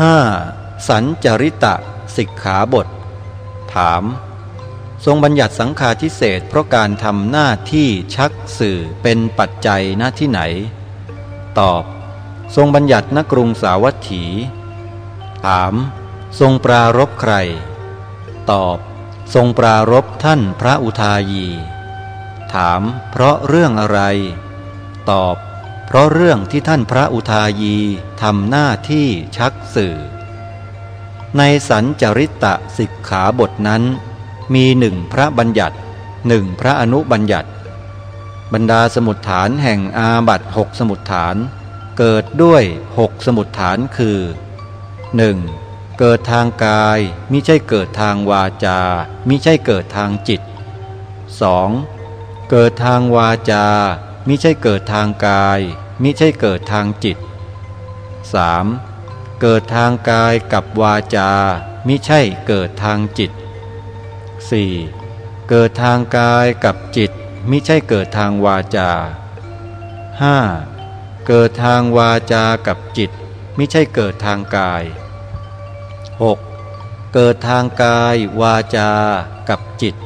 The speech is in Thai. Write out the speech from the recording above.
5. สัญจริตะสิกขาบท ถาม ทรงบัญญัติสังฆาทิเศษเพราะการทำหน้าที่ชักสื่อเป็นปัจจัยหน้าที่ไหน ตอบ ทรงบัญญัติณกรุงสาวัตถี ถาม ทรงปรารบใคร ตอบ ทรงปรารบท่านพระอุทายี ถาม เพราะเรื่องอะไร ตอบ เพราะเรื่องที่ท่านพระอุทายีทำหน้าที่ชักสื่อ ในสัญจริตะสิกขาบทนั้น มีหนึ่งพระบัญญัติหนึ่งพระอนุบัญญัติ บรรดาสมุดฐานแห่งอาบัตหกสมุดฐาน เกิดด้วยหกสมุดฐานคือ 1. เกิดทางกายมิใช่เกิดทางวาจามิใช่เกิดทางจิต 2. เกิดทางวาจา มิใช่เกิดทางกาย มิใช่เกิดทางจิต 3. เกิดทางกายกับวาจา มิใช่เกิดทางจิต 4. เกิดทางกายกับจิต มิใช่เกิดทางวาจา 5. เกิดทางวาจากับจิต มิใช่เกิดทางกาย 6. เกิดทางกายวาจากับจิต